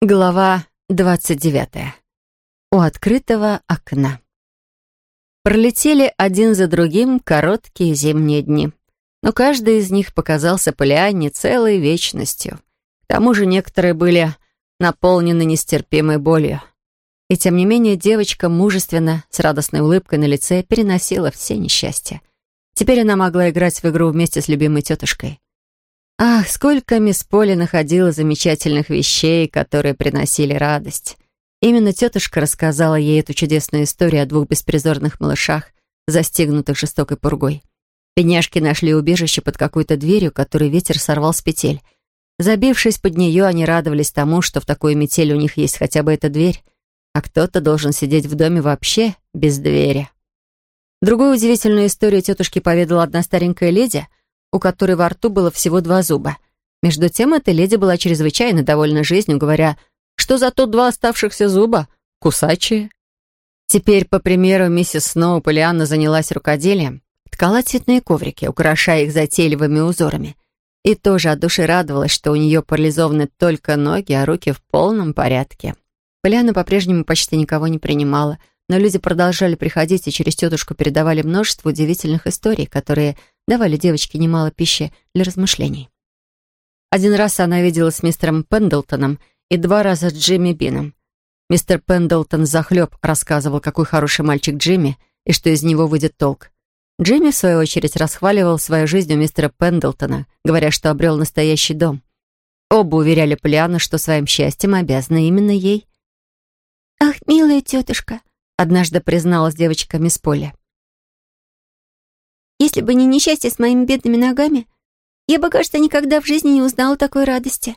Глава двадцать девятая. У открытого окна. Пролетели один за другим короткие зимние дни. Но каждый из них показался Полианне целой вечностью. К тому же некоторые были наполнены нестерпимой болью. И тем не менее девочка мужественно, с радостной улыбкой на лице, переносила все несчастья. Теперь она могла играть в игру вместе с любимой тетушкой. Ах, сколько мисс Поли находила замечательных вещей, которые приносили радость. Именно тетушка рассказала ей эту чудесную историю о двух беспризорных малышах, застигнутых жестокой пургой. Бедняжки нашли убежище под какой-то дверью, которую ветер сорвал с петель. Забившись под нее, они радовались тому, что в такой метель у них есть хотя бы эта дверь, а кто-то должен сидеть в доме вообще без двери. Другую удивительную историю тетушке поведала одна старенькая леди — у которой во рту было всего два зуба. Между тем, эта леди была чрезвычайно довольна жизнью, говоря, что зато два оставшихся зуба — кусачие. Теперь, по примеру миссис Сноу, Полианна занялась рукоделием, ткала цветные коврики, украшая их затейливыми узорами. И тоже от души радовалась, что у нее парализованы только ноги, а руки в полном порядке. Полианна по-прежнему почти никого не принимала, но люди продолжали приходить и через тетушку передавали множество удивительных историй, которые давали девочке немало пищи для размышлений. Один раз она видела с мистером Пендлтоном и два раза с Джимми Бином. Мистер Пендлтон захлеб рассказывал, какой хороший мальчик Джимми и что из него выйдет толк. Джимми, в свою очередь, расхваливал свою жизнь у мистера Пендлтона, говоря, что обрел настоящий дом. Оба уверяли Полиану, что своим счастьем обязаны именно ей. «Ах, милая тетушка», — однажды призналась девочка мисс Полли. Если бы не несчастье с моими бедными ногами, я бы, кажется, никогда в жизни не узнала такой радости.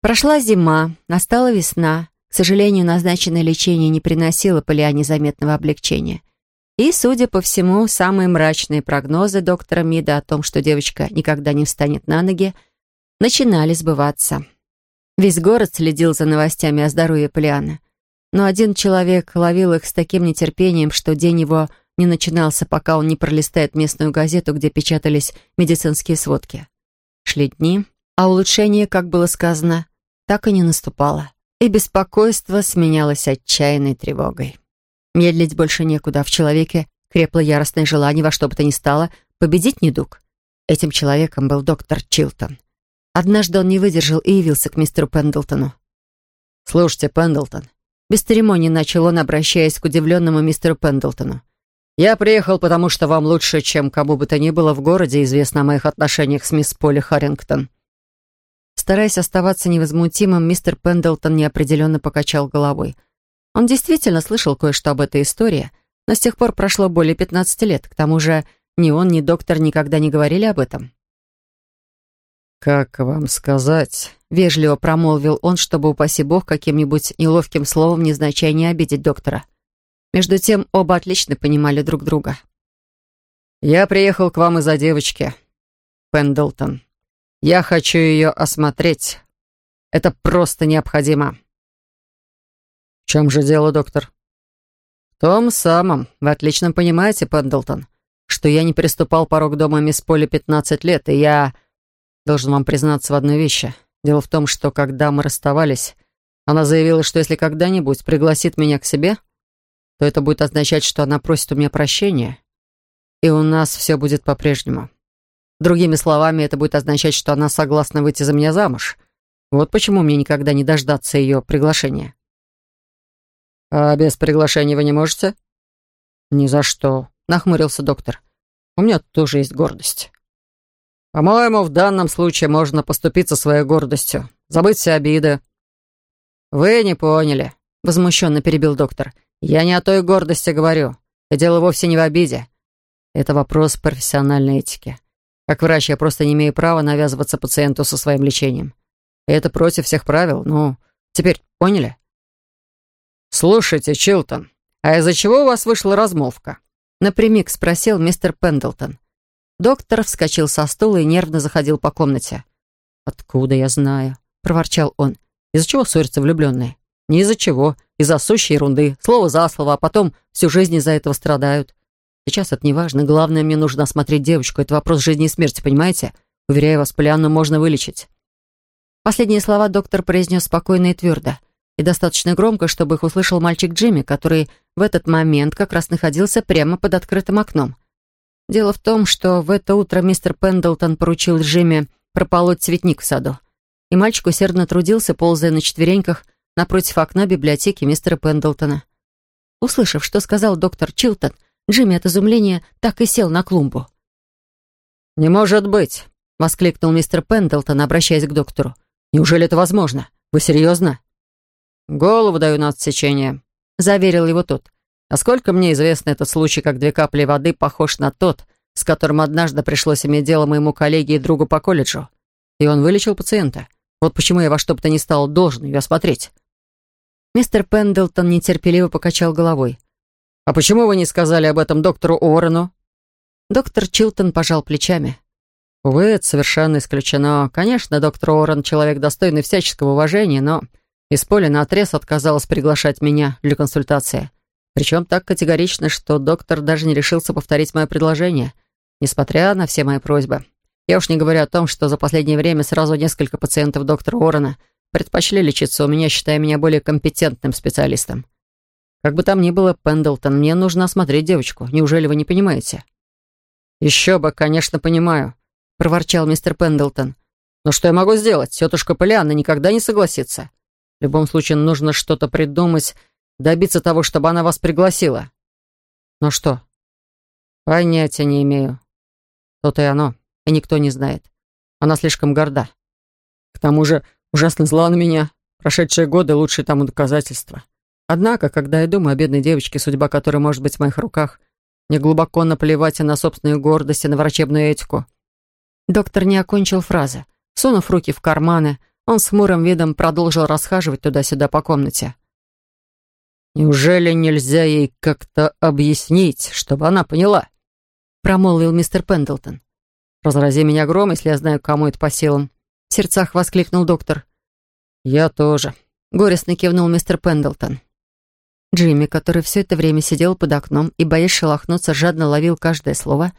Прошла зима, настала весна. К сожалению, назначенное лечение не приносило Полиане заметного облегчения. И, судя по всему, самые мрачные прогнозы доктора Мида о том, что девочка никогда не встанет на ноги, начинали сбываться. Весь город следил за новостями о здоровье Полианы. Но один человек ловил их с таким нетерпением, что день его не начинался, пока он не пролистает местную газету, где печатались медицинские сводки. Шли дни, а улучшение, как было сказано, так и не наступало. И беспокойство сменялось отчаянной тревогой. Медлить больше некуда, в человеке крепло яростное желание во что бы то ни стало победить недуг. Этим человеком был доктор Чилтон. Однажды он не выдержал и явился к мистеру Пендлтону. «Слушайте, Пендлтон», без церемонии начал он, обращаясь к удивленному мистеру Пендлтону. «Я приехал, потому что вам лучше, чем кому бы то ни было в городе, известно о моих отношениях с мисс Полли Харрингтон». Стараясь оставаться невозмутимым, мистер Пендлтон неопределенно покачал головой. Он действительно слышал кое-что об этой истории, но с тех пор прошло более 15 лет. К тому же ни он, ни доктор никогда не говорили об этом. «Как вам сказать?» — вежливо промолвил он, чтобы, упаси бог, каким-нибудь неловким словом незначай не обидеть доктора. Между тем оба отлично понимали друг друга. «Я приехал к вам из-за девочки, Пендлтон. Я хочу ее осмотреть. Это просто необходимо». «В чем же дело, доктор?» «В том самом. Вы отлично понимаете, Пендлтон, что я не переступал порог дома мисс Поли 15 лет, и я должен вам признаться в одной вещи. Дело в том, что когда мы расставались, она заявила, что если когда-нибудь пригласит меня к себе, то это будет означать, что она просит у меня прощения, и у нас все будет по-прежнему. Другими словами, это будет означать, что она согласна выйти за меня замуж. Вот почему мне никогда не дождаться ее приглашения. «А без приглашения вы не можете?» «Ни за что», — нахмурился доктор. «У меня тоже есть гордость». «По-моему, в данном случае можно поступиться своей гордостью, забыть все обиды». «Вы не поняли», — возмущенно перебил доктор. «Я не о той гордости говорю. И дело вовсе не в обиде. Это вопрос профессиональной этики. Как врач я просто не имею права навязываться пациенту со своим лечением. И это против всех правил. Ну, теперь поняли?» «Слушайте, Чилтон, а из-за чего у вас вышла размолвка?» Напрямик спросил мистер Пендлтон. Доктор вскочил со стула и нервно заходил по комнате. «Откуда я знаю?» — проворчал он. «Из-за чего ссорятся влюбленные?» «Не из-за чего из-за сущей ерунды, слово за слово, а потом всю жизнь из-за этого страдают. Сейчас это не важно, главное, мне нужно осмотреть девочку. Это вопрос жизни и смерти, понимаете? Уверяю вас, Полианну можно вылечить». Последние слова доктор произнес спокойно и твердо, и достаточно громко, чтобы их услышал мальчик Джимми, который в этот момент как раз находился прямо под открытым окном. Дело в том, что в это утро мистер Пендлтон поручил Джимми прополоть цветник в саду, и мальчик усердно трудился, ползая на четвереньках напротив окна библиотеки мистера Пендлтона. Услышав, что сказал доктор Чилтон, Джимми от изумления так и сел на клумбу. «Не может быть!» — воскликнул мистер Пендлтон, обращаясь к доктору. «Неужели это возможно? Вы серьезно?» «Голову даю на отсечение», — заверил его тот. «Насколько мне известно, этот случай, как две капли воды, похож на тот, с которым однажды пришлось иметь дело моему коллеге и другу по колледжу. И он вылечил пациента. Вот почему я во что бы то ни стал должен ее осмотреть». Мистер Пендлтон нетерпеливо покачал головой. «А почему вы не сказали об этом доктору Уоррену?» Доктор Чилтон пожал плечами. «Увы, это совершенно исключено. Конечно, доктор Уоррен — человек достойный всяческого уважения, но из поля наотрез отказалась приглашать меня для консультации. Причем так категорично, что доктор даже не решился повторить мое предложение, несмотря на все мои просьбы. Я уж не говорю о том, что за последнее время сразу несколько пациентов доктора Уоррена предпочли лечиться у меня, считая меня более компетентным специалистом. Как бы там ни было, Пендлтон, мне нужно осмотреть девочку. Неужели вы не понимаете?» «Еще бы, конечно, понимаю», — проворчал мистер Пендлтон. «Но что я могу сделать? Тетушка Полианна никогда не согласится. В любом случае, нужно что-то придумать, добиться того, чтобы она вас пригласила». «Ну что?» «Понятия не имею». «То-то и оно, и никто не знает. Она слишком горда. К тому же ужасно зла на меня. Прошедшие годы — лучшие тому доказательства. Однако, когда я думаю о бедной девочке, судьба которой может быть в моих руках — мне глубоко наплевать и на собственную гордость, и на врачебную этику. Доктор не окончил фразы. Сунув руки в карманы, он с хмурым видом продолжил расхаживать туда-сюда по комнате. «Неужели нельзя ей как-то объяснить, чтобы она поняла?» промолвил мистер Пендлтон. «Разрази меня гром, если я знаю, кому это по силам», в сердцах воскликнул доктор. «Я тоже», — горестно кивнул мистер Пендлтон. Джимми, который все это время сидел под окном и, боясь шелохнуться, жадно ловил каждое слово,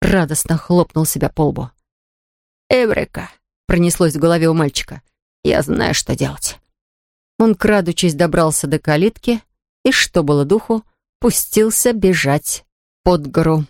радостно хлопнул себя по лбу. «Эврика!» — пронеслось в голове у мальчика. «Я знаю, что делать». Он, крадучись, добрался до калитки и, что было духу, пустился бежать под гору.